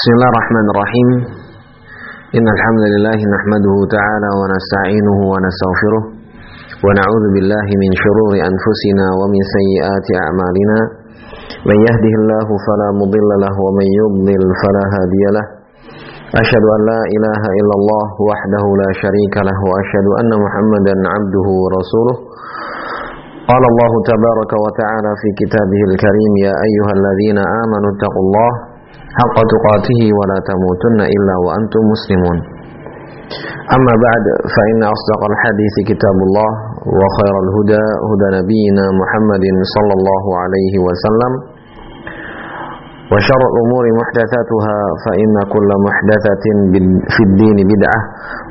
بسم الله الرحمن الرحيم. إن الحمد لله نحمده تعالى ونستعينه ونستغفره ونعوذ بالله من شرور أنفسنا ومن سيئات أعمالنا. من يهده الله فلا مضل له ومن يضلل فلا هادي له. أشهد أن لا إله إلا الله وحده لا شريك له وأشهد أن محمدا عبده ورسوله. قال الله تبارك وتعالى في كتابه الكريم يا أيها الذين آمنوا اتقوا الله حق تقاته ولا تموتن إلا وأنتم مسلمون. أما بعد فإن أصدق الحديث كتاب الله وخير الهدى هدى نبينا محمد صلى الله عليه وسلم. وشر الأمور محدثاتها فإن كل محدثة في الدين بدعة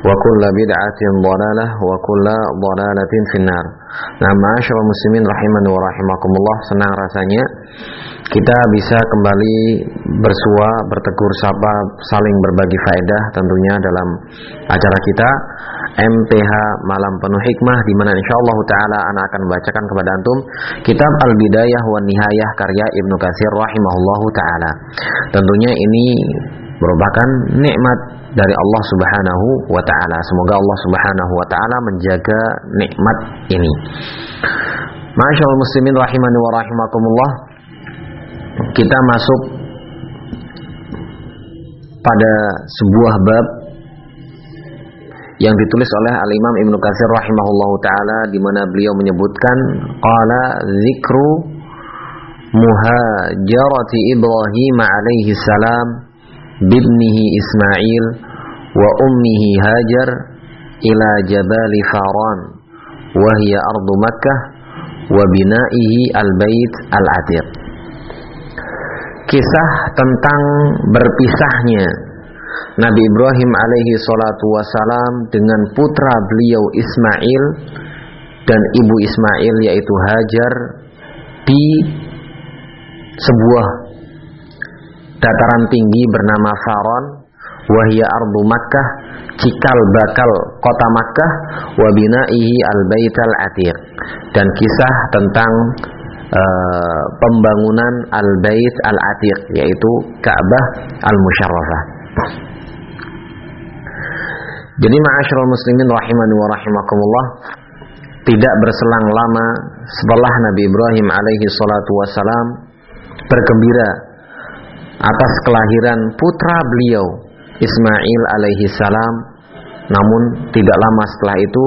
وكل بدعة ضلالة وكل ضلالة في النار Nah, masyarakat muslimin rahimani wa rahimakumullah, senang rasanya kita bisa kembali bersua, bertegur sapa, saling berbagi faedah tentunya dalam acara kita MPH Malam Penuh Hikmah di mana insyaallah taala anak akan membacakan kepada antum kitab Al-Bidayah wa Nihayah karya Ibnu Katsir rahimahullahu taala. Tentunya ini merupakan nikmat dari Allah Subhanahu wa taala. Semoga Allah Subhanahu wa taala menjaga nikmat ini. Masyaallah muslimin rahimani wa rahimakumullah. Kita masuk pada sebuah bab yang ditulis oleh Al-Imam Ibnu Katsir rahimahullahu taala di mana beliau menyebutkan qala zikru muhajarati Ibrahim alaihi salam bibnihi Ismail wa ummihi Hajar ila Jabal Faran wa hiya ardu Makkah wa binaihi al-bait al-atiq. Kisah tentang berpisahnya Nabi Ibrahim alaihi salatu wasalam dengan putra beliau Ismail dan ibu Ismail yaitu Hajar di sebuah dataran tinggi bernama Faron wahia ardu Makkah cikal bakal kota Makkah wabinaihi al bait al atiq. Dan kisah tentang uh, pembangunan al bait al atiq yaitu Ka'bah al musyarrafah jadi ma'asyiral muslimin rahimani wa rahimakumullah tidak berselang lama setelah Nabi Ibrahim alaihi salatu wasalam bergembira atas kelahiran putra beliau Ismail alaihi salam. Namun tidak lama setelah itu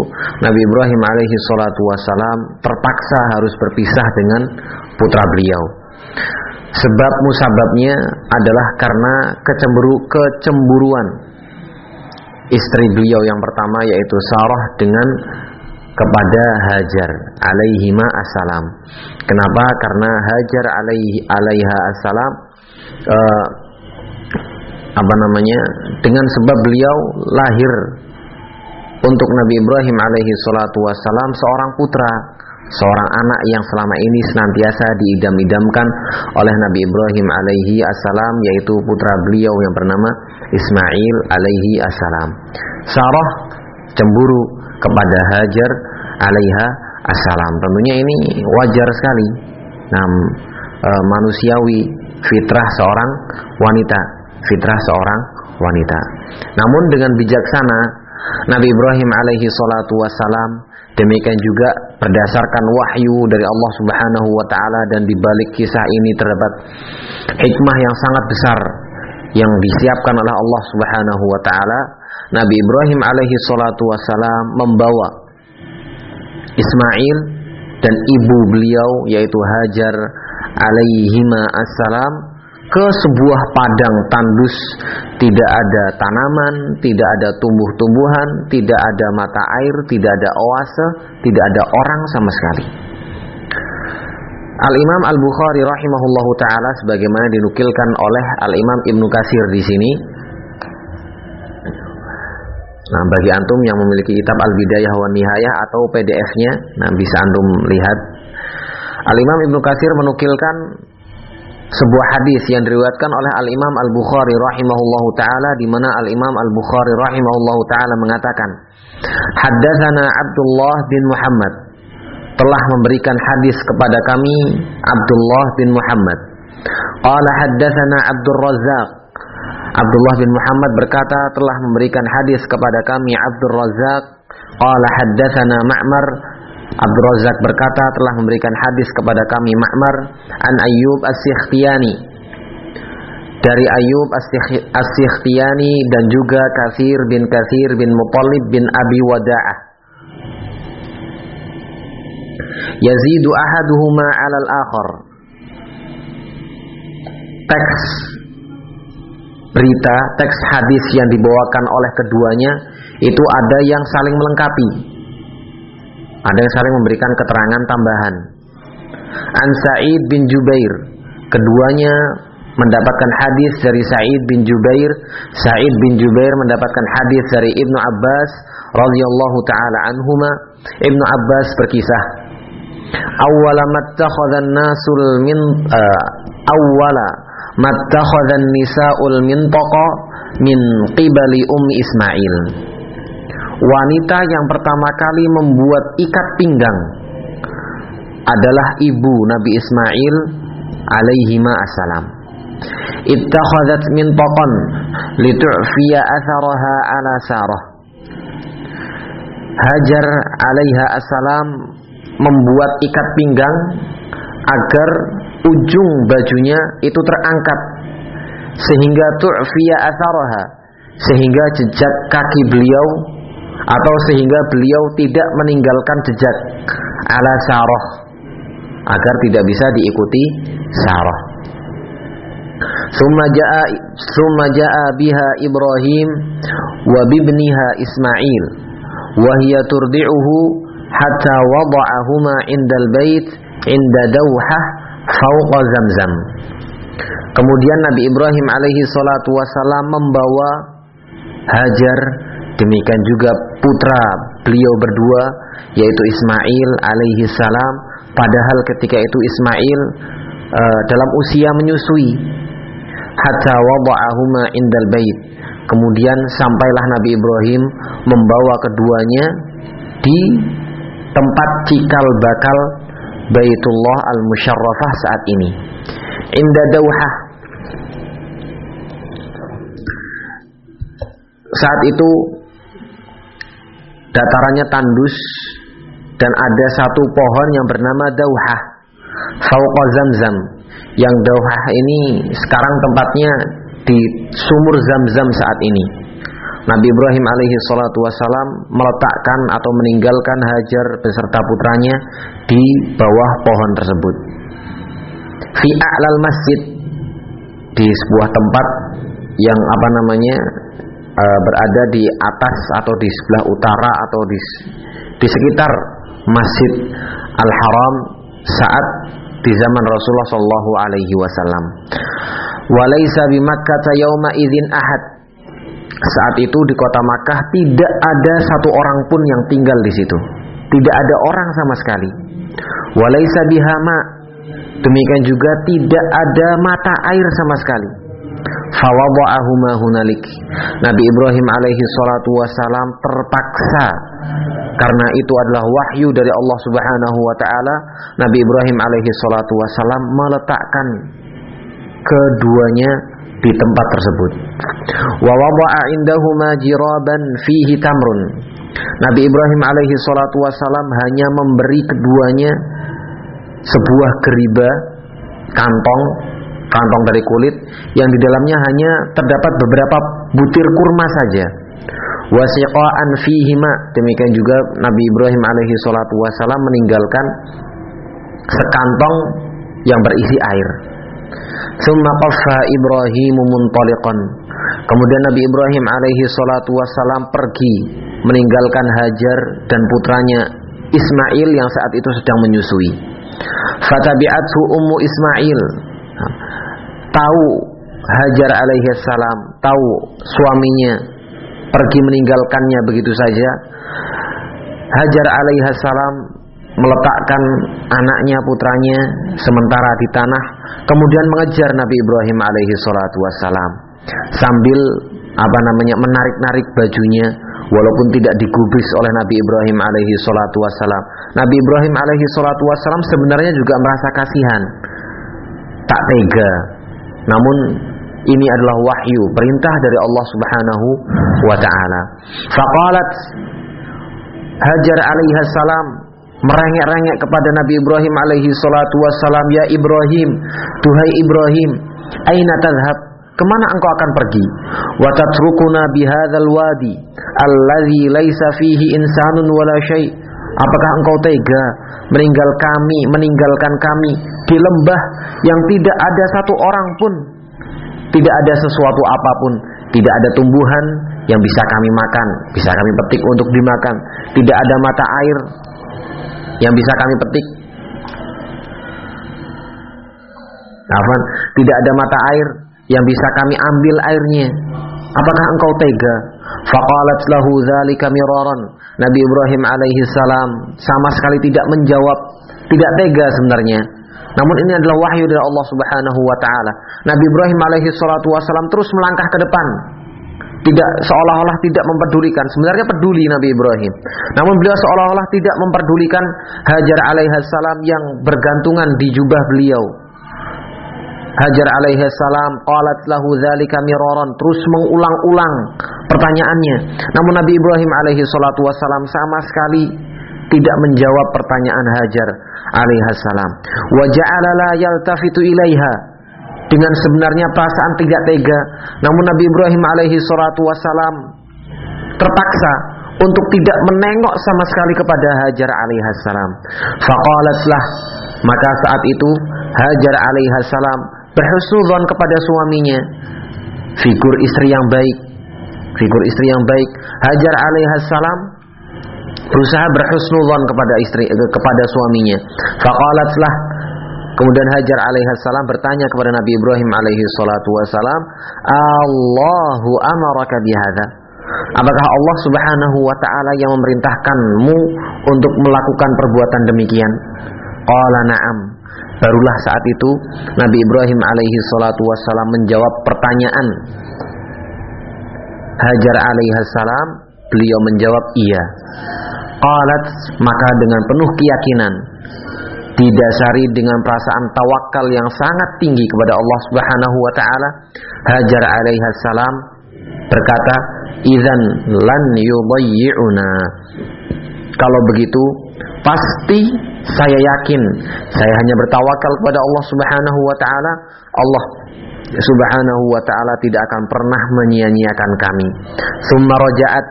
Nabi Ibrahim alaihi salatu wasalam terpaksa harus berpisah dengan putra beliau sebab musababnya adalah karena kecemburu kecemburuan istri beliau yang pertama yaitu Sarah dengan kepada Hajar alaihima assalam. Kenapa? Karena Hajar alaihi alaiha assalam uh, apa namanya? Dengan sebab beliau lahir untuk Nabi Ibrahim alaihi salatu wassalam seorang putra, seorang anak yang selama ini senantiasa diidam-idamkan oleh Nabi Ibrahim alaihi assalam yaitu putra beliau yang bernama Ismail alaihi assalam. Sarah cemburu kepada Hajar alaiha assalam. Tentunya ini wajar sekali. Nah, manusiawi fitrah seorang wanita, fitrah seorang wanita. Namun dengan bijaksana Nabi Ibrahim alaihi salatu wassalam demikian juga berdasarkan wahyu dari Allah Subhanahu wa taala dan di balik kisah ini terdapat hikmah yang sangat besar yang disiapkan oleh Allah Subhanahu wa taala. Nabi Ibrahim alaihi salatu wasalam membawa Ismail dan ibu beliau yaitu Hajar alaihima assalam ke sebuah padang tandus tidak ada tanaman, tidak ada tumbuh-tumbuhan, tidak ada mata air, tidak ada oase, tidak ada orang sama sekali. Al-Imam Al-Bukhari rahimahullahu taala sebagaimana dinukilkan oleh Al-Imam Ibnu Katsir di sini Nah, bagi antum yang memiliki kitab Al-Bidayah wa Nihayah atau PDF-nya, nah bisa antum lihat. Al-Imam Ibnu Katsir menukilkan sebuah hadis yang diriwayatkan oleh Al-Imam Al-Bukhari rahimahullahu taala di mana Al-Imam Al-Bukhari rahimahullahu taala mengatakan, "Haddatsana Abdullah bin Muhammad. Telah memberikan hadis kepada kami Abdullah bin Muhammad. Qala haddatsana Abdul Razzaq. Abdullah bin Muhammad berkata telah memberikan hadis kepada kami Abdul Razak qala haddatsana Ma'mar Abdul Razak berkata telah memberikan hadis kepada kami Ma'mar an Ayyub As-Sikhtiyani. Dari Ayub As-Sikhtiyani dan juga Kasir bin Kasir bin Muttalib bin Abi Wada'ah. Yazidu ahaduhuma 'alal akhar. Teks berita, teks hadis yang dibawakan oleh keduanya itu ada yang saling melengkapi. Ada yang saling memberikan keterangan tambahan. An Sa'id bin Jubair, keduanya mendapatkan hadis dari Sa'id bin Jubair, Sa'id bin Jubair mendapatkan hadis dari Ibnu Abbas radhiyallahu taala anhuma. Ibnu Abbas berkisah, "Awwala mattakhadha nasul min uh, awwala mattakhadhan nisa'ul mintaqa min qibali ummi Ismail. Wanita yang pertama kali membuat ikat pinggang adalah ibu Nabi Ismail alaihi assalam. Ittakhadhat mintaqan litu'fiya atharaha ala Sarah. Hajar alaiha assalam membuat ikat pinggang agar ujung bajunya itu terangkat sehingga tu'fiya atharaha sehingga jejak kaki beliau atau sehingga beliau tidak meninggalkan jejak ala sarah. Agar tidak bisa diikuti sarah. Summa jaa summa jaa biha Ibrahim wa bibniha Ismail. Wa hiya turdi'uhu hatta wada'ahuma indal bait inda dawhah fauqa zamzam. Kemudian Nabi Ibrahim alaihi salatu wasalam membawa Hajar demikian juga putra beliau berdua yaitu Ismail alaihi salam padahal ketika itu Ismail uh, dalam usia menyusui hatta wada'ahuma indal bait kemudian sampailah Nabi Ibrahim membawa keduanya di tempat cikal bakal Baitullah Al-Musharrafah saat ini. Inda. Saat itu datarannya tandus dan ada satu pohon yang bernama Dauhah. Fauqa Zamzam. Yang Dauhah ini sekarang tempatnya di sumur Zamzam saat ini. Nabi Ibrahim alaihi salatu wasalam meletakkan atau meninggalkan Hajar beserta putranya di bawah pohon tersebut. Fi a'lal masjid di sebuah tempat yang apa namanya e, berada di atas atau di sebelah utara atau di di sekitar Masjid Al-Haram saat di zaman Rasulullah sallallahu alaihi wasallam. Walaysa bi Makkah yauma idzin ahad saat itu di kota Makkah tidak ada satu orang pun yang tinggal di situ. Tidak ada orang sama sekali. Walaisa bihama. Demikian juga tidak ada mata air sama sekali. Hunalik. Nabi Ibrahim alaihi salatu wasalam terpaksa karena itu adalah wahyu dari Allah Subhanahu wa taala. Nabi Ibrahim alaihi salatu wasalam meletakkan keduanya di tempat tersebut. Wa indahuma jiraban fihi tamrun. Nabi Ibrahim alaihi salatu wasalam hanya memberi keduanya sebuah geriba kantong kantong dari kulit yang di dalamnya hanya terdapat beberapa butir kurma saja. Wasiqaan fihima demikian juga Nabi Ibrahim alaihi salatu wasalam meninggalkan sekantong yang berisi air. Summa qaffa Ibrahim muntaliqan. Kemudian Nabi Ibrahim alaihi salatu wassalam pergi meninggalkan Hajar dan putranya Ismail yang saat itu sedang menyusui. Fatabi'athu ummu Ismail. Tahu Hajar alaihi salam, tahu suaminya pergi meninggalkannya begitu saja. Hajar alaihi salam meletakkan anaknya putranya sementara di tanah kemudian mengejar Nabi Ibrahim alaihi salatu wassalam sambil apa namanya menarik-narik bajunya walaupun tidak digubris oleh Nabi Ibrahim alaihi salatu wassalam Nabi Ibrahim alaihi salatu wassalam sebenarnya juga merasa kasihan tak tega namun ini adalah wahyu, perintah dari Allah Subhanahu wa taala. Faqalat Hajar alaihi salam merengek-rengek kepada Nabi Ibrahim alaihi salatu wassalam, "Ya Ibrahim, tuhai Ibrahim, aina tadhhab? Ke mana engkau akan pergi? Wa tatrukuna bihadzal wadi alladzi laisa fihi insanun wala syai'." Apakah engkau tega meninggal kami, meninggalkan kami di lembah yang tidak ada satu orang pun, tidak ada sesuatu apa pun, tidak ada tumbuhan yang bisa kami makan, bisa kami petik untuk dimakan, tidak ada mata air yang bisa kami petik. Afan, tidak ada mata air yang bisa kami ambil airnya. Apakah engkau tega? Faqalat lahu dzalika miraran. Nabi Ibrahim alaihi salam sama sekali tidak menjawab, tidak tega sebenarnya. Namun ini adalah wahyu dari Allah Subhanahu wa taala. Nabi Ibrahim alaihi salatu wasalam terus melangkah ke depan tidak seolah-olah tidak memperdulikan. Sebenarnya peduli Nabi Ibrahim. Namun beliau seolah-olah tidak memperdulikan Hajar alaihissalam yang bergantungan di jubah beliau. Hajar alaihissalam qalat lahu dzalika miraran terus mengulang-ulang pertanyaannya. Namun Nabi Ibrahim alaihi salatu wasalam sama sekali tidak menjawab pertanyaan Hajar alaihissalam. Wa ja'ala la yaltafitu ilaiha dengan sebenarnya perasaan tidak tega. Namun Nabi Ibrahim alaihi salatu wasalam terpaksa untuk tidak menengok sama sekali kepada Hajar alaihissalam. Faqalatlah maka saat itu Hajar alaihissalam berhusnudzon kepada suaminya. Figur istri yang baik. Figur istri yang baik. Hajar alaihissalam berusaha berhusnudzon kepada istri kepada suaminya. Faqalatlah Kemudian Hajar alaihissalam bertanya kepada Nabi Ibrahim alaihi salatu wasalam, "Allahu amaraka bihadza?" Apakah Allah Subhanahu wa taala yang memerintahkanmu untuk melakukan perbuatan demikian? Qala na'am. Barulah saat itu Nabi Ibrahim alaihi salatu wasalam menjawab pertanyaan Hajar alaihissalam, beliau menjawab iya. Qalat maka dengan penuh keyakinan didasari dengan perasaan tawakal yang sangat tinggi kepada Allah Subhanahu wa taala Hajar alaihi salam berkata idzan lan yudayyi'una kalau begitu pasti saya yakin saya hanya bertawakal kepada Allah Subhanahu wa taala. Allah Subhanahu wa taala tidak akan pernah menyia-nyiakan kami. Summa rajaat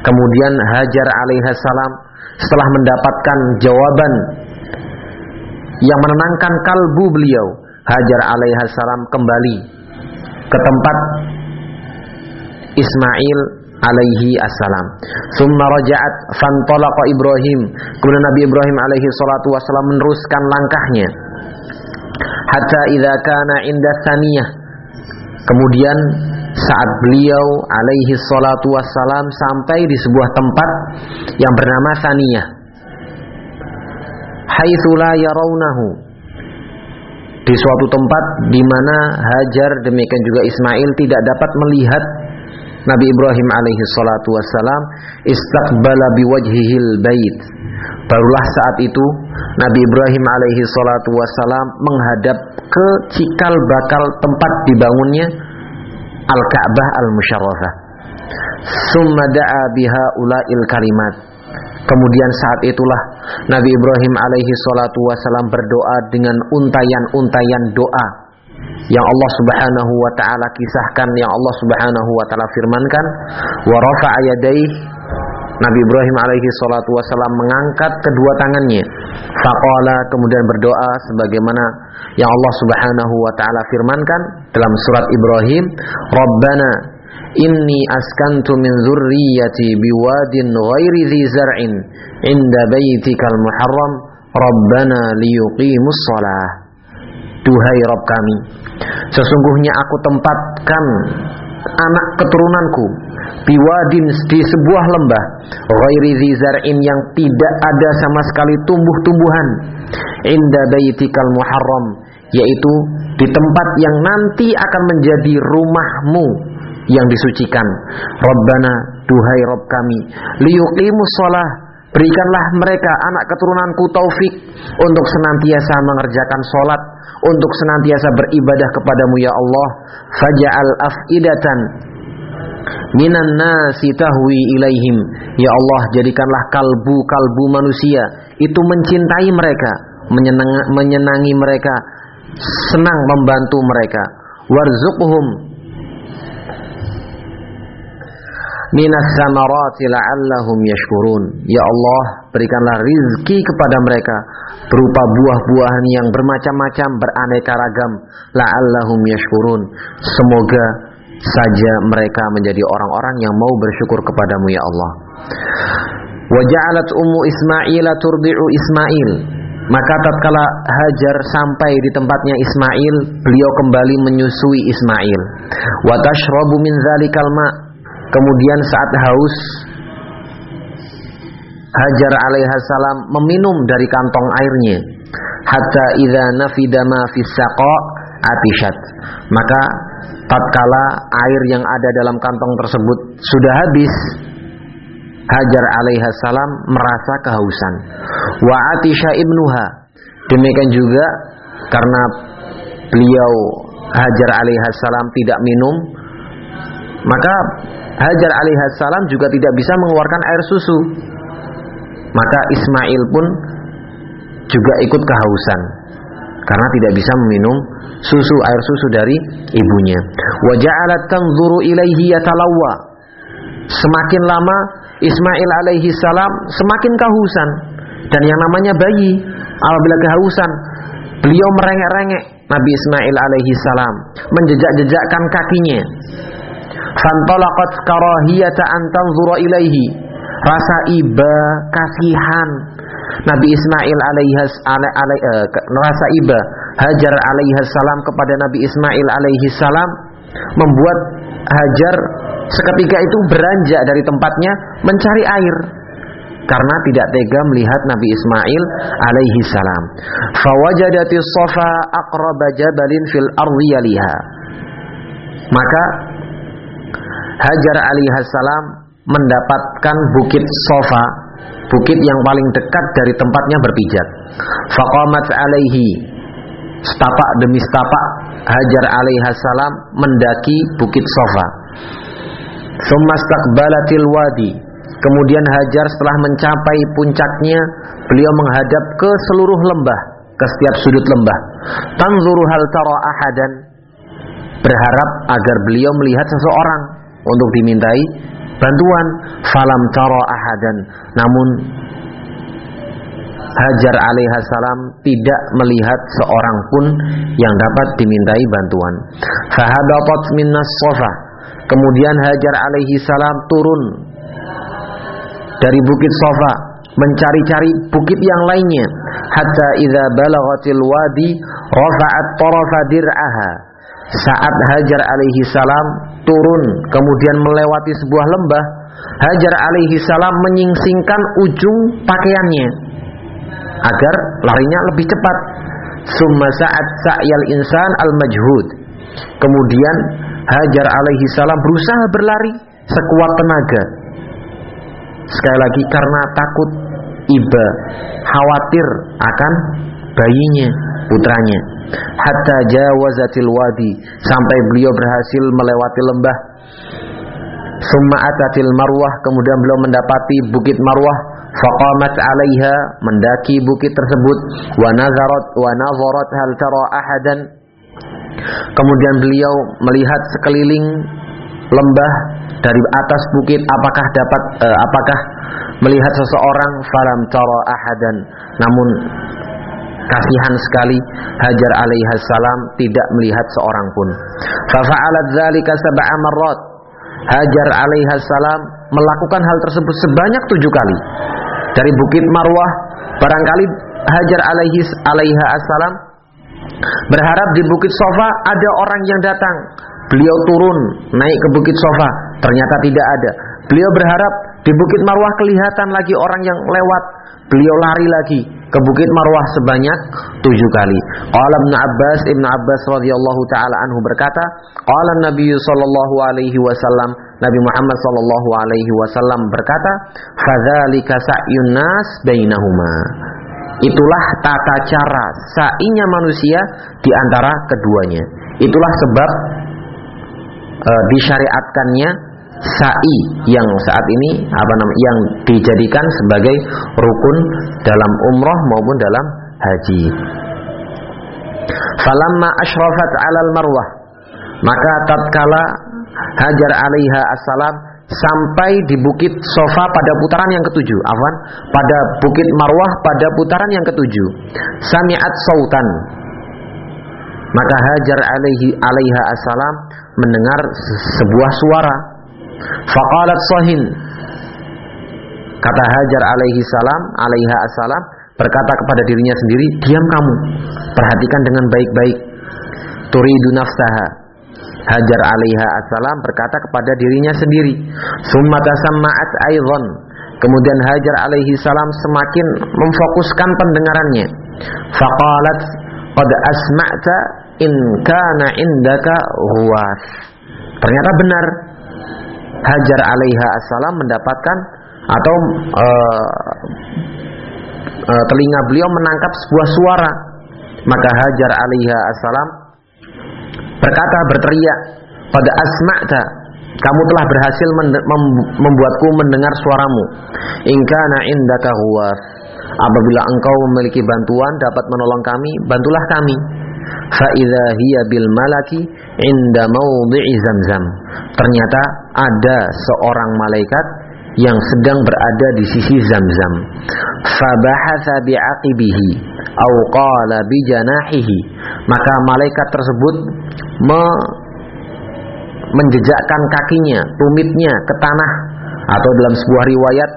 kemudian Hajar alaihi salam. Setelah mendapatkan jawaban yang menenangkan kalbu beliau Hajar alaihissalam kembali ke tempat Ismail alaihi assalam. Summa raja'at fantalaqa Ibrahim. Kemudian Nabi Ibrahim alaihi salatu wasallam meneruskan langkahnya. Hatta idza kana inda thaniyah. Kemudian saat beliau alaihi salatu wassalam sampai di sebuah tempat yang bernama Thaniyah haitsu yarawnahu di suatu tempat di mana Hajar demikian juga Ismail tidak dapat melihat Nabi Ibrahim alaihi salatu wassalam istaqbala biwajhihil bait barulah saat itu Nabi Ibrahim alaihi salatu wassalam menghadap ke cikal bakal tempat dibangunnya Al-Ka'bah Al-Musyarrafah summa da'a biha ulail kalimat. Kemudian saat itulah Nabi Ibrahim alaihi salatu wasalam berdoa dengan untayan-untayan doa yang Allah Subhanahu wa taala kisahkan yang Allah Subhanahu wa taala firmankan wa rafa'a Nabi Ibrahim alaihi salatu wasalam mengangkat kedua tangannya. Faqala kemudian berdoa sebagaimana yang Allah Subhanahu wa taala firmankan dalam surat Ibrahim Rabbana inni askantu min zurriyati biwadin ghairi dhi zar'in inda baitikal muharram. Rabbana liyuqimus shalah Duhai Rabb kami sesungguhnya aku tempatkan anak keturunanku biwadin di sebuah lembah ghairi dhi zar'in yang tidak ada sama sekali tumbuh-tumbuhan inda baitikal muharram yaitu di tempat yang nanti akan menjadi rumahmu yang disucikan. Rabbana, duhai Rabb kami, liyuqimus shalah Berikanlah mereka anak keturunanku taufik untuk senantiasa mengerjakan sholat, untuk senantiasa beribadah kepadamu ya Allah. Faja'al af'idatan minan nasi tahwi ilaihim. Ya Allah, jadikanlah kalbu-kalbu manusia itu mencintai mereka, menyenangi, menyenangi mereka, senang membantu mereka. Warzuqhum minas samarati la'allahum yashkurun. Ya Allah, berikanlah rizki kepada mereka berupa buah-buahan yang bermacam-macam, beraneka ragam. La'allahum yashkurun. Semoga saja mereka menjadi orang-orang yang mau bersyukur kepadamu ya Allah. Waja'alat ummu Ismail turdi'u Ismail. Maka tatkala Hajar sampai di tempatnya Ismail, beliau kembali menyusui Ismail. Wa tashrabu min dzalikal ma' Kemudian saat haus Hajar alaihissalam meminum dari kantong airnya hatta idza nafida ma atishat. Maka tatkala air yang ada dalam kantong tersebut sudah habis Hajar alaihissalam merasa kehausan. Wa atisha ibnuha. Demikian juga karena beliau Hajar alaihissalam tidak minum maka Hajar alaihissalam juga tidak bisa mengeluarkan air susu. Maka Ismail pun juga ikut kehausan karena tidak bisa meminum susu air susu dari ibunya. Wa ja'alat tanzuru ilaihi yatalawwa. Semakin lama Ismail alaihi salam semakin kehausan dan yang namanya bayi apabila kehausan beliau merengek-rengek Nabi Ismail alaihi salam menjejak-jejakkan kakinya fantalaqat karahiyata an tanzura ilaihi. Rasa iba kasihan. Nabi Ismail alaihi uh, rasa iba. Hajar alaihi salam kepada Nabi Ismail alaihi salam membuat Hajar seketika itu beranjak dari tempatnya mencari air. Karena tidak tega melihat Nabi Ismail alaihi salam. Fawajadati sofa aqraba jabalin fil ardi. Maka Hajar alaihissalam mendapatkan bukit sofa, bukit yang paling dekat dari tempatnya berpijak. Faqamat alaihi setapak demi setapak Hajar alaihissalam mendaki bukit sofa. Sumastaqbalatil wadi. Kemudian Hajar setelah mencapai puncaknya, beliau menghadap ke seluruh lembah, ke setiap sudut lembah. Tanzuru hal tara ahadan berharap agar beliau melihat seseorang untuk dimintai bantuan falam taro ahadan namun Hajar alaihissalam tidak melihat seorang pun yang dapat dimintai bantuan. Fahabatat minnas sofa. Kemudian Hajar alaihissalam turun dari bukit sofa mencari-cari bukit yang lainnya hatta idza balagatil wadi rafa'at tarafa dir'aha saat Hajar alaihi salam turun kemudian melewati sebuah lembah, Hajar alaihi salam menyingsingkan ujung pakaiannya agar larinya lebih cepat. Summa saat sa'yal insan al majhud. Kemudian Hajar alaihi salam berusaha berlari sekuat tenaga. Sekali lagi karena takut iba, khawatir akan bayinya, putranya. Hatta jawazatil wadi sampai beliau berhasil melewati lembah. Summa atatil marwah kemudian beliau mendapati bukit marwah. Faqamat alaiha mendaki bukit tersebut. Wa nazarat wa nazarat hal tara ahadan. Kemudian beliau melihat sekeliling lembah dari atas bukit apakah dapat uh, apakah melihat seseorang? Falam tara ahadan. Namun Kasihan sekali Hajar alaihissalam tidak melihat seorang pun. Fafa'alat dzalika sab'a marrat. Hajar alaihissalam melakukan hal tersebut sebanyak tujuh kali. Dari Bukit Marwah, barangkali Hajar alaihis alaihissalam berharap di Bukit Sofa ada orang yang datang. Beliau turun naik ke Bukit Sofa, ternyata tidak ada. Beliau berharap di Bukit Marwah kelihatan lagi orang yang lewat. Beliau lari lagi ke Bukit Marwah sebanyak tujuh kali. Qala Ibn Abbas, Ibn Abbas radhiyallahu taala anhu berkata, qala Nabi sallallahu alaihi wasallam, Nabi Muhammad sallallahu alaihi wasallam berkata, "Fadzalika sa'yun nas bainahuma." Itulah tata cara sa'inya manusia di antara keduanya. Itulah sebab e, disyariatkannya sa'i yang saat ini apa namanya yang dijadikan sebagai rukun dalam umroh maupun dalam haji. Falamma asyrafat 'alal marwah maka tatkala Hajar alaiha assalam sampai di bukit Sofa pada putaran yang ketujuh, afwan, pada bukit Marwah pada putaran yang ketujuh. Sami'at sautan. Maka Hajar alaihi alaiha assalam mendengar sebuah suara. Faqalat sahin. Kata Hajar alaihi salam, alaiha assalam berkata kepada dirinya sendiri, "Diam kamu. Perhatikan dengan baik-baik. Turidu nafsaha." Hajar alaiha assalam berkata kepada dirinya sendiri, "Summa tasamma'at aidan." Kemudian Hajar alaihi salam semakin memfokuskan pendengarannya. Faqalat, "Qad asma'ta in kana indaka huwas." Ternyata benar. Hajar alaiha assalam mendapatkan atau uh, uh, telinga beliau menangkap sebuah suara. Maka Hajar alaiha assalam berkata berteriak pada asma'ta kamu telah berhasil membuatku mendengar suaramu ingkana indaka huwas apabila engkau memiliki bantuan dapat menolong kami bantulah kami fa idza hiya bil malaki inda maudhi'i zamzam. Ternyata ada seorang malaikat yang sedang berada di sisi zamzam. Fa bahatha bi'aqibihi au qala bi janahihi maka malaikat tersebut me menjejakkan kakinya, tumitnya ke tanah. Atau dalam sebuah riwayat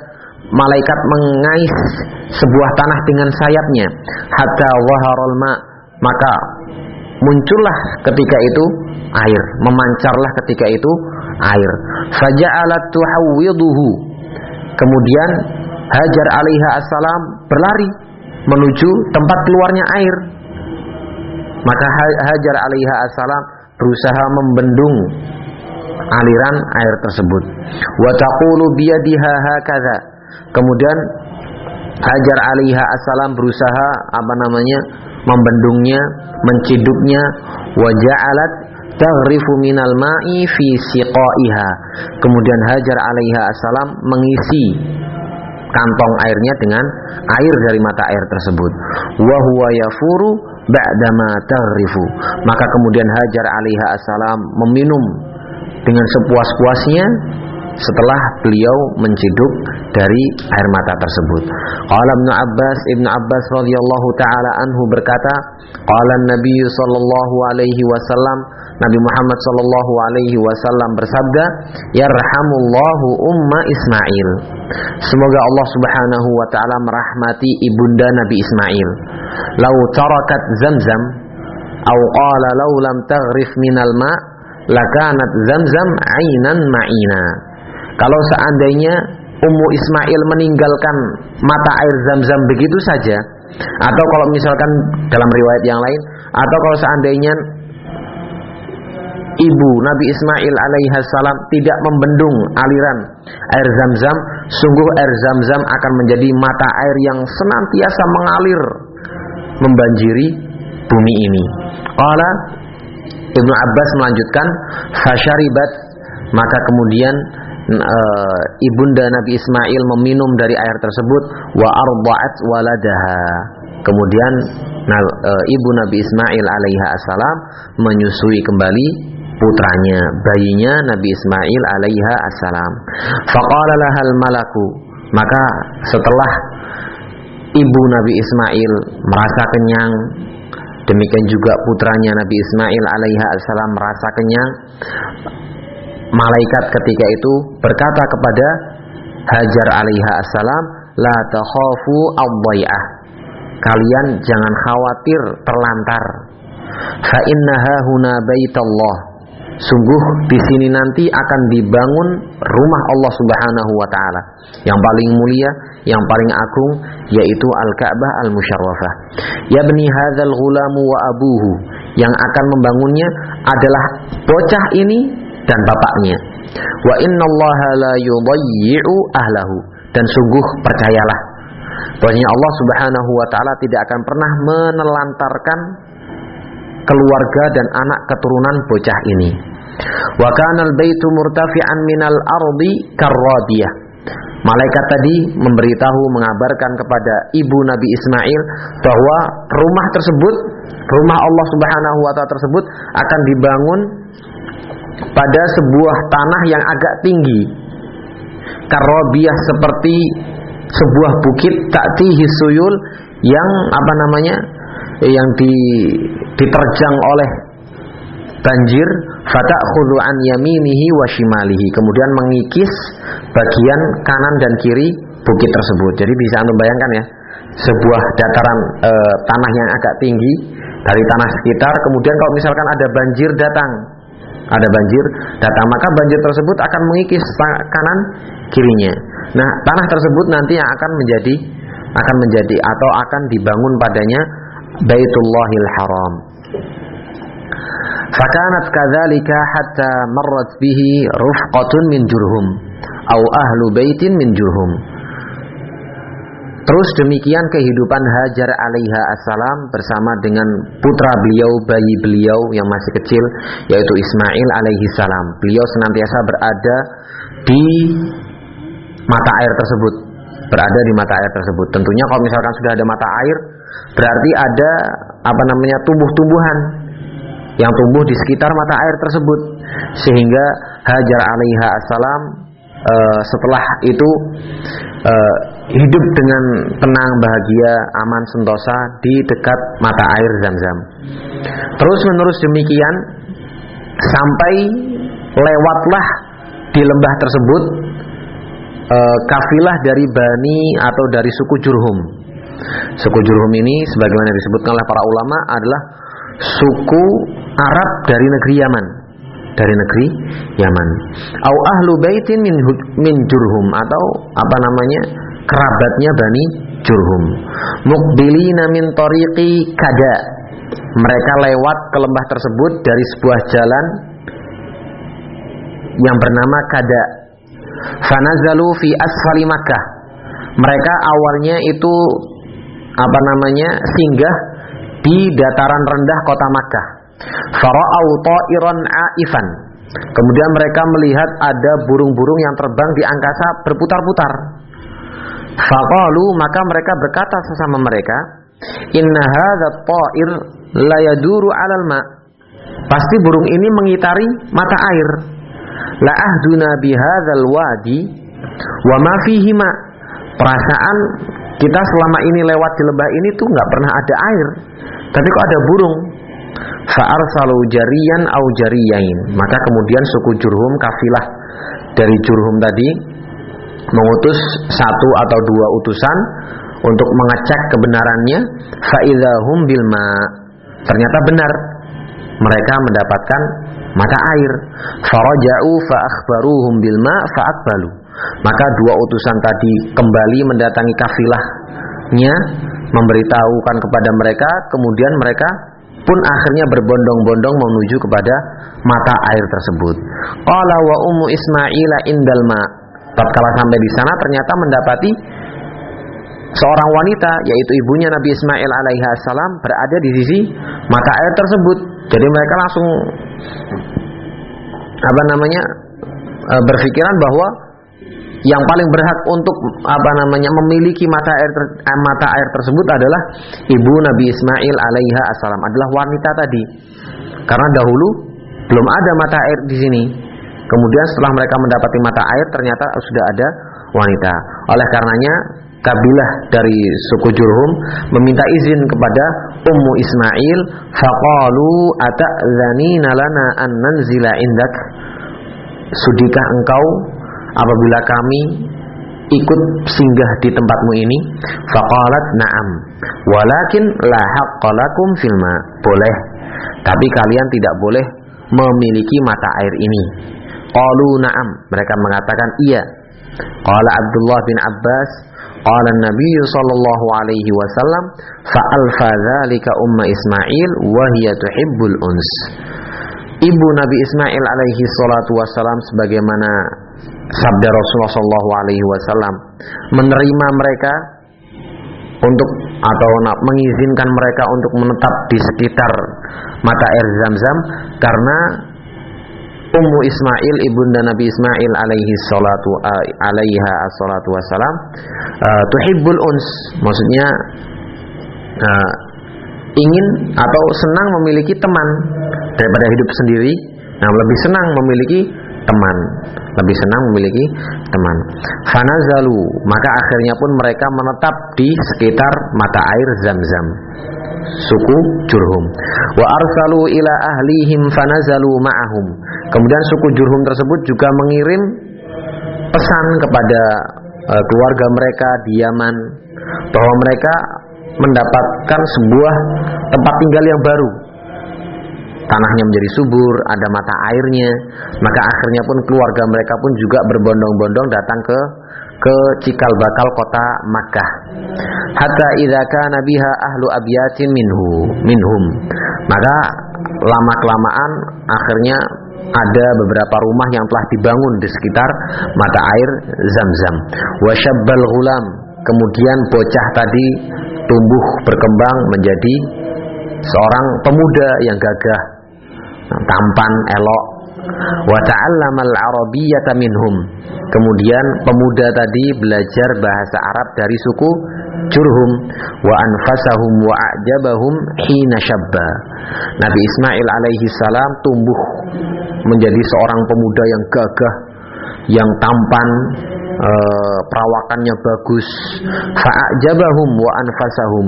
malaikat mengais sebuah tanah dengan sayapnya. Hatta waharul ma maka muncullah ketika itu air memancarlah ketika itu air faja'alat tuhawwiduhu kemudian Hajar alaiha assalam berlari menuju tempat keluarnya air maka Hajar alaiha assalam berusaha membendung aliran air tersebut. Wa taqulu biyadiha. Kemudian Hajar alaiha assalam berusaha apa namanya? Membendungnya, menciduknya wa ja'alat taghrifu minal ma'i fi siqaiha. Kemudian Hajar alaiha assalam mengisi kantong airnya dengan air dari mata air tersebut. Wa huwa yafuru ba'dama taghrifu. Maka kemudian Hajar alaiha assalam meminum dengan sepuas-puasnya setelah beliau menciduk dari air mata tersebut. Qala Ibnu Abbas Ibnu Abbas radhiyallahu taala anhu berkata, qala Nabi sallallahu alaihi wasallam Nabi Muhammad sallallahu alaihi wasallam bersabda, "Yarhamullahu umma Ismail." Semoga Allah Subhanahu wa taala merahmati ibunda Nabi Ismail. Lau tarakat Zamzam atau qala lau lam taghrif minal ma' lakanat Zamzam ainan ma'ina. Kalau seandainya Ummu Ismail meninggalkan mata air Zamzam begitu saja atau kalau misalkan dalam riwayat yang lain atau kalau seandainya ibu Nabi Ismail alaihissalam tidak membendung aliran air zam-zam, sungguh air zam-zam akan menjadi mata air yang senantiasa mengalir membanjiri bumi ini. Qala Ibnu Abbas melanjutkan, "Fasyaribat" maka kemudian e, ibunda Nabi Ismail meminum dari air tersebut wa arba'at waladaha. Kemudian nah, e, ibu Nabi Ismail alaiha assalam menyusui kembali putranya, bayinya Nabi Ismail alaiha assalam. Faqala lahal malaku. Maka setelah ibu Nabi Ismail merasa kenyang, demikian juga putranya Nabi Ismail alaiha assalam merasa kenyang, malaikat ketika itu berkata kepada Hajar alaiha assalam, "La takhafu ad Kalian jangan khawatir terlantar. Fa innaha huna baitallah Sungguh di sini nanti akan dibangun rumah Allah Subhanahu wa taala yang paling mulia, yang paling agung yaitu Al-Ka'bah Al-Musyarrafah. Yabni hadzal ghulamu wa abuhu. Yang akan membangunnya adalah bocah ini dan bapaknya. Wa innallaha la yudayyi'u ahlahu. Dan sungguh percayalah bahwasanya Allah Subhanahu wa taala tidak akan pernah menelantarkan keluarga dan anak keturunan bocah ini. Wa kana al-baitu murtafi'an minal ardi karradiyah. Malaikat tadi memberitahu mengabarkan kepada ibu Nabi Ismail bahwa rumah tersebut, rumah Allah Subhanahu wa taala tersebut akan dibangun pada sebuah tanah yang agak tinggi. Karobiyah seperti sebuah bukit taktihi suyul yang apa namanya? yang di, diterjang oleh banjir fata'khudhu an yaminihi wa shimalihi kemudian mengikis bagian kanan dan kiri bukit tersebut jadi bisa anda bayangkan ya sebuah dataran e, tanah yang agak tinggi dari tanah sekitar kemudian kalau misalkan ada banjir datang ada banjir datang maka banjir tersebut akan mengikis kanan kirinya nah tanah tersebut nanti yang akan menjadi akan menjadi atau akan dibangun padanya Baitullahil Haram Fakanat kadzalika hatta marrat bihi rufqatun min jurhum au ahlu baitin min jurhum. Terus demikian kehidupan Hajar alaiha assalam bersama dengan putra beliau, bayi beliau yang masih kecil yaitu Ismail alaihi salam. Beliau senantiasa berada di mata air tersebut, berada di mata air tersebut. Tentunya kalau misalkan sudah ada mata air, berarti ada apa namanya tumbuh-tumbuhan yang tumbuh di sekitar mata air tersebut sehingga Hajar alaiha assalam e, setelah itu e, hidup dengan tenang bahagia aman sentosa di dekat mata air Zam-Zam. Terus menerus demikian sampai lewatlah di lembah tersebut e, kafilah dari Bani atau dari suku Jurhum. Suku Jurhum ini sebagaimana disebutkan oleh para ulama adalah suku Arab dari negeri Yaman. Dari negeri Yaman. Au ahlu baitin min, min Jurhum atau apa namanya kerabatnya Bani Jurhum. Mukbilina min tariqi kada. Mereka lewat ke lembah tersebut dari sebuah jalan yang bernama Kada. Fanazalu fi asfali Makkah. Mereka awalnya itu apa namanya singgah di dataran rendah kota Makkah. Fara'au ta'iran aifan. Kemudian mereka melihat ada burung-burung yang terbang di angkasa berputar-putar. Faqalu maka mereka berkata sesama mereka, "Inna hadza ta'ir la yaduru 'alal ma." Pasti burung ini mengitari mata air. La ahduna bihadzal wadi wa ma fihi ma. Perasaan kita selama ini lewat di lembah ini tuh nggak pernah ada air. Tapi kok ada burung? Fa'arsalu jariyan au jariyain. Maka kemudian suku Jurhum kafilah dari Jurhum tadi mengutus satu atau dua utusan untuk mengecek kebenarannya faidahum bilma. Ternyata benar. Mereka mendapatkan mata air. Faraja'u fa akhbaruhum bilma fa'akbalu. Maka dua utusan tadi kembali mendatangi kafilahnya memberitahukan kepada mereka, kemudian mereka pun akhirnya berbondong-bondong menuju kepada mata air tersebut. Qala wa ummu Ismaila indal ma. Tatkala sampai di sana ternyata mendapati seorang wanita yaitu ibunya Nabi Ismail alaihi salam berada di sisi mata air tersebut. Jadi mereka langsung apa namanya e, berpikiran bahwa yang paling berhak untuk apa namanya memiliki mata air ter, eh, mata air tersebut adalah ibu Nabi Ismail alaiha assalam adalah wanita tadi karena dahulu belum ada mata air di sini kemudian setelah mereka mendapati mata air ternyata sudah ada wanita. Oleh karenanya kabilah dari suku Jurhum meminta izin kepada Ummu Ismail faqalu ata'zanina lana an nanzila indak? Sudikah engkau apabila kami ikut singgah di tempatmu ini? Faqalat na'am walakin la haqqalakum filma boleh tapi kalian tidak boleh memiliki mata air ini qalu na'am. Mereka mengatakan iya. Qala Abdullah bin Abbas qala Nabi sallallahu alaihi wasallam fa alfa dzalika umma Ismail wa hiya tuhibbul uns. Ibu Nabi Ismail alaihi salatu wasalam sebagaimana sabda Rasulullah sallallahu alaihi wasallam menerima mereka untuk atau mengizinkan mereka untuk menetap di sekitar mata air Zam-Zam karena Ummu Ismail ibunda Nabi Ismail alaihi salatu alaiha salatu wasalam uh, tuhibbul uns. Maksudnya uh, ingin atau senang memiliki teman daripada hidup sendiri. Nah lebih senang memiliki teman. Lebih senang memiliki teman. Fanazalu maka akhirnya pun mereka menetap di sekitar mata air zam-zam suku Jurhum. Wa arsalu ila ahlihim fanazalu ma'ahum. Kemudian suku Jurhum tersebut juga mengirim pesan kepada uh, keluarga mereka di Yaman bahwa mereka mendapatkan sebuah tempat tinggal yang baru. Tanahnya menjadi subur, ada mata airnya, maka akhirnya pun keluarga mereka pun juga berbondong-bondong datang ke ke cikal bakal kota Makkah. Hatta idza kana ahlu abyatin minhu minhum. Maka lama kelamaan akhirnya ada beberapa rumah yang telah dibangun di sekitar mata air Zam-Zam. Wasyabbal ghulam, kemudian bocah tadi tumbuh berkembang menjadi seorang pemuda yang gagah, tampan, elok. Wa ta'allamal arabiyyata minhum. Kemudian pemuda tadi belajar bahasa Arab dari suku Jurhum wa anfasahum wa a'jabahum hina syabba. Nabi Ismail alaihi salam tumbuh menjadi seorang pemuda yang gagah, yang tampan, e, perawakannya bagus. Fa'ajabahum wa anfasahum.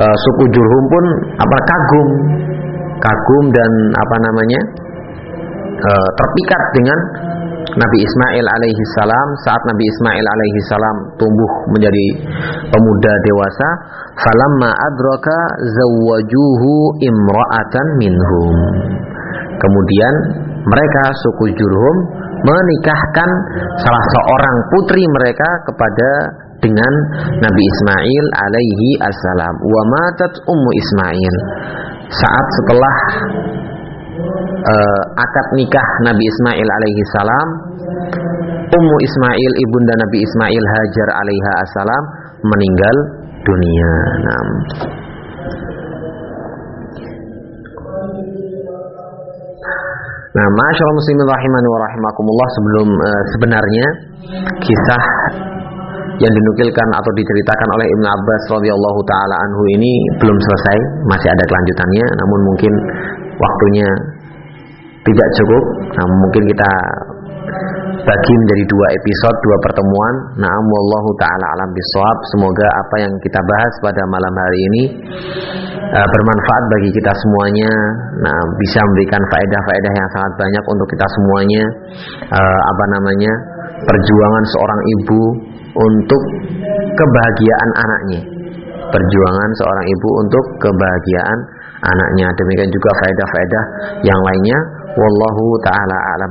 E, suku Jurhum pun apa kagum, kagum dan apa namanya? E, terpikat dengan Nabi Ismail alaihi salam. Saat Nabi Ismail alaihi salam tumbuh menjadi pemuda dewasa falamma adraka zawwajuhu imra'atan minhum. Kemudian mereka suku Jurhum menikahkan salah seorang putri mereka kepada dengan Nabi Ismail alaihi assalam. Wa matat ummu Ismail. Saat setelah uh, akad nikah Nabi Ismail alaihi salam Ummu Ismail ibunda Nabi Ismail Hajar alaiha assalam meninggal dunia. Nah. Nah, masyaallah muslimin rahimani wa rahimakumullah sebelum uh, sebenarnya kisah yang dinukilkan atau diceritakan oleh Ibnu Abbas radhiyallahu taala anhu ini belum selesai, masih ada kelanjutannya, namun mungkin waktunya tidak cukup. Nah, mungkin kita bagi menjadi dua episode, dua pertemuan. Naam wallahu taala alam bisawab. Semoga apa yang kita bahas pada malam hari ini uh, bermanfaat bagi kita semuanya. Nah, bisa memberikan faedah-faedah yang sangat banyak untuk kita semuanya. Uh, apa namanya? Perjuangan seorang ibu untuk kebahagiaan anaknya. Perjuangan seorang ibu untuk kebahagiaan anaknya. Demikian juga faedah-faedah yang lainnya. Wallahu taala alam.